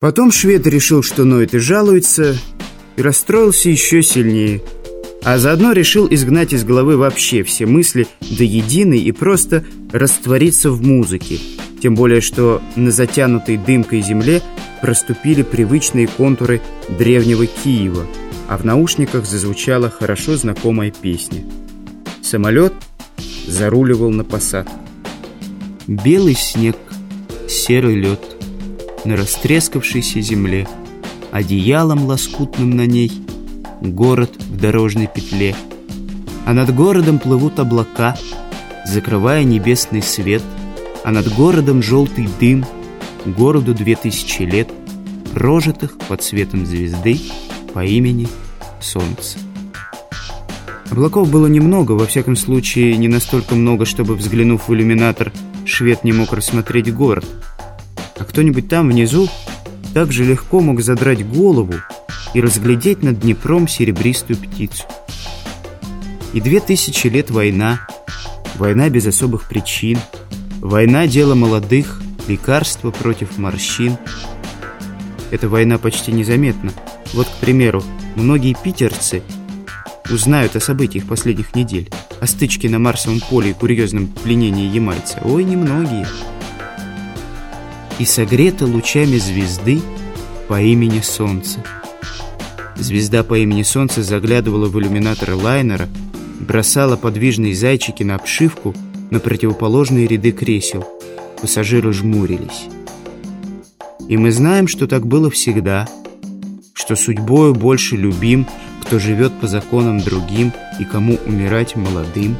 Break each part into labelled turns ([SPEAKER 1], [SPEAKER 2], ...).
[SPEAKER 1] Потом швед решил, что ноет и жалуется, и расстроился еще сильнее. А заодно решил изгнать из головы вообще все мысли до единой и просто раствориться в музыке. Тем более, что на затянутой дымкой земле проступили привычные контуры древнего Киева, а в наушниках зазвучала хорошо знакомая песня. Самолет заруливал на посадку. Белый снег, серый лед — на растрескавшейся земле, одеялом лоскутным на ней, город в дорожной петле. А над городом плывут облака, закрывая небесный свет, а над городом желтый дым, городу две тысячи лет, прожитых под светом звезды по имени Солнце. Облаков было немного, во всяком случае не настолько много, чтобы, взглянув в иллюминатор, швед не мог рассмотреть город – кто-нибудь там внизу также легко мог задрать голову и разглядеть над Днепром серебристую птицу. И две тысячи лет война, война без особых причин, война дело молодых, лекарства против морщин. Эта война почти незаметна. Вот, к примеру, многие питерцы узнают о событиях последних недель, о стычке на Марсовом поле и курьезном пленении ямайца. Ой, немногие и согрета лучами звезды по имени Солнце. Звезда по имени Солнце заглядывала в иллюминатор лайнера, бросала подвижные зайчики на обшивку на противоположные ряды кресел. Пассажиры жмурились. И мы знаем, что так было всегда, что судьбою больше любим, кто живет по законам другим и кому умирать молодым.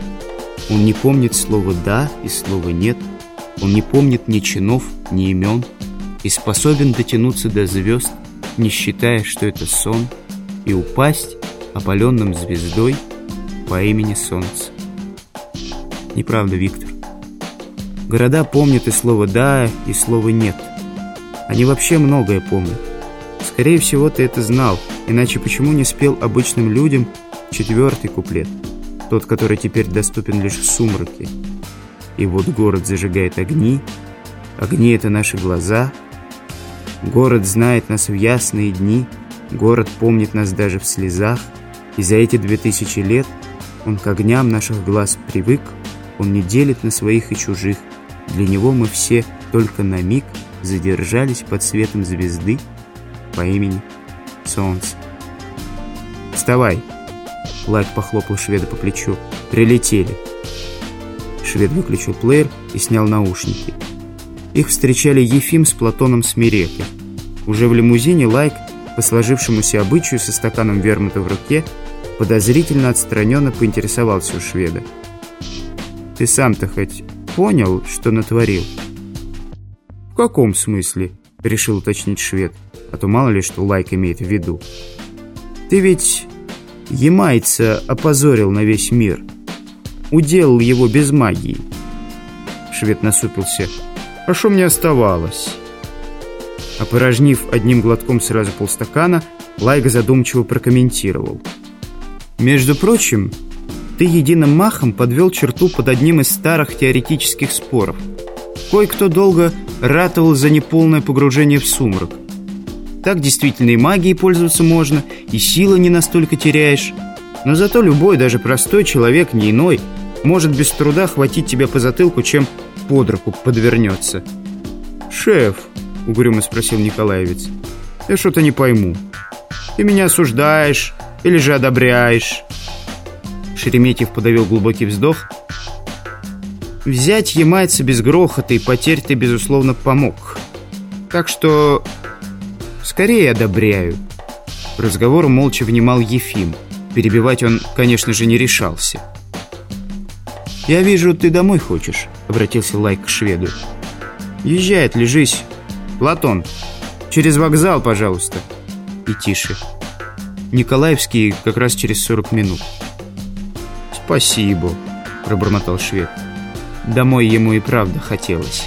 [SPEAKER 1] Он не помнит слова «да» и слова «нет», он не помнит ни чинов, ни имен и способен дотянуться до звезд, не считая, что это сон, и упасть опаленным звездой по имени Солнце. Неправда, Виктор. Города помнят и слово «да», и слово «нет». Они вообще многое помнят. Скорее всего, ты это знал, иначе почему не спел обычным людям четвертый куплет, тот, который теперь доступен лишь в сумраке? И вот город зажигает огни. Огни — это наши глаза. Город знает нас в ясные дни. Город помнит нас даже в слезах. И за эти две тысячи лет он к огням наших глаз привык. Он не делит на своих и чужих. Для него мы все только на миг задержались под светом звезды по имени Солнце. «Вставай!» Лайк похлопал шведа по плечу. «Прилетели!» Швед выключил плеер и снял наушники. Их встречали Ефим с Платоном Смирекой. Уже в лимузине Лайк, по сложившемуся обычаю со стаканом вермута в руке, подозрительно отстраненно поинтересовался у шведа. «Ты сам-то хоть понял, что натворил?» «В каком смысле?» — решил уточнить швед, а то мало ли что Лайк имеет в виду. «Ты ведь ямайца опозорил на весь мир» уделал его без магии. Швед насупился. А что мне оставалось? Опорожнив одним глотком сразу полстакана, Лайга задумчиво прокомментировал. «Между прочим, ты единым махом подвел черту под одним из старых теоретических споров. Кое-кто долго ратовал за неполное погружение в сумрак. Так действительно и магией пользоваться можно, и силы не настолько теряешь. Но зато любой, даже простой человек, не иной, может без труда хватить тебя по затылку, чем под руку подвернется. «Шеф», — угрюмо спросил Николаевец, — «я что-то не пойму. Ты меня осуждаешь или же одобряешь?» Шереметьев подавил глубокий вздох. «Взять ямайца без грохота и потерь ты, безусловно, помог. Так что скорее одобряю». Разговору молча внимал Ефим. Перебивать он, конечно же, не решался. «Я вижу, ты домой хочешь», — обратился Лайк к шведу. «Езжай, отлежись. Платон, через вокзал, пожалуйста». И тише. Николаевский как раз через 40 минут. «Спасибо», — пробормотал швед. Домой ему и правда хотелось.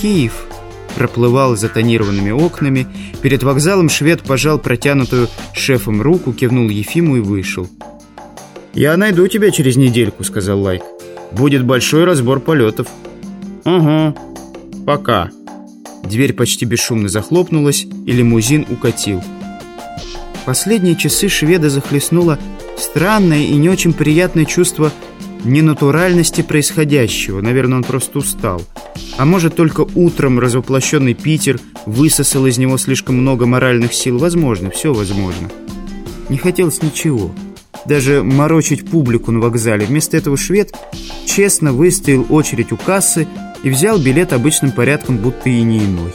[SPEAKER 1] Киев проплывал за тонированными окнами. Перед вокзалом швед пожал протянутую шефом руку, кивнул Ефиму и вышел. «Я найду тебя через недельку», — сказал Лайк. Будет большой разбор полетов. Угу. Пока. Дверь почти бесшумно захлопнулась, и лимузин укатил. Последние часы шведа захлестнуло странное и не очень приятное чувство ненатуральности происходящего. Наверное, он просто устал. А может, только утром развоплощенный Питер высосал из него слишком много моральных сил. Возможно, все возможно. Не хотелось ничего. Даже морочить публику на вокзале. Вместо этого швед честно выстоял очередь у кассы и взял билет обычным порядком, будто и не иной.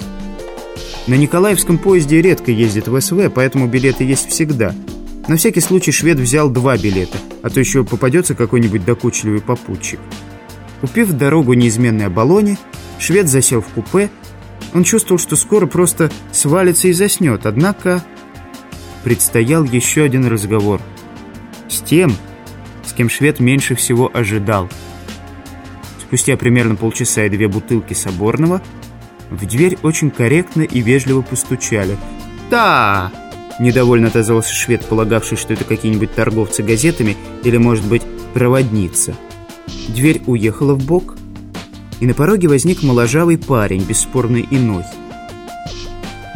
[SPEAKER 1] На Николаевском поезде редко ездит в СВ, поэтому билеты есть всегда – на всякий случай швед взял два билета, а то еще попадется какой-нибудь докучливый попутчик. Купив дорогу неизменной оболоне, швед засел в купе. Он чувствовал, что скоро просто свалится и заснет, однако предстоял еще один разговор. Тем, с кем швед меньше всего ожидал. Спустя примерно полчаса и две бутылки соборного в дверь очень корректно и вежливо постучали. «Да!» Недовольно отозвался швед, полагавший, что это какие-нибудь торговцы газетами или, может быть, проводница. Дверь уехала в бок, и на пороге возник моложавый парень, бесспорно иной.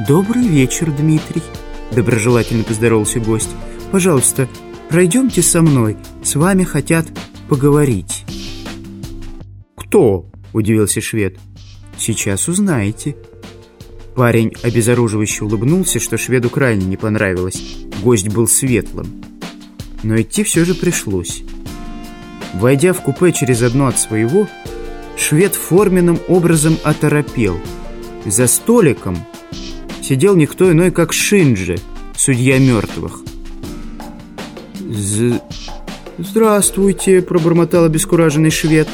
[SPEAKER 1] «Добрый вечер, Дмитрий», — доброжелательно поздоровался гость. «Пожалуйста, пройдемте со мной, с вами хотят поговорить».
[SPEAKER 2] «Кто?» — удивился швед.
[SPEAKER 1] «Сейчас узнаете». Парень обезоруживающе улыбнулся, что шведу крайне не понравилось. Гость был светлым. Но идти все же пришлось. Войдя в купе через одно от своего, швед форменным образом оторопел. За столиком сидел никто иной, как Шинджи, судья мертвых.
[SPEAKER 2] З... «Здравствуйте», — пробормотал обескураженный швед.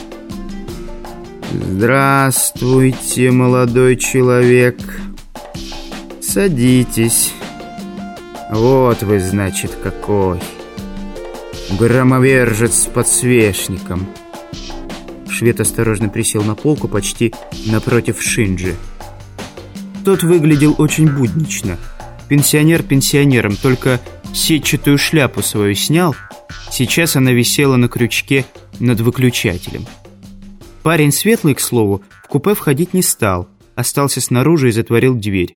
[SPEAKER 1] «Здравствуйте, молодой человек», «Садитесь. Вот вы, значит, какой. Громовержец с подсвечником». Швед осторожно присел на полку почти напротив Шинджи. Тот выглядел очень буднично. Пенсионер пенсионером, только сетчатую шляпу свою снял. Сейчас она висела на крючке над выключателем. Парень светлый, к слову, в купе входить не стал. Остался снаружи и затворил дверь.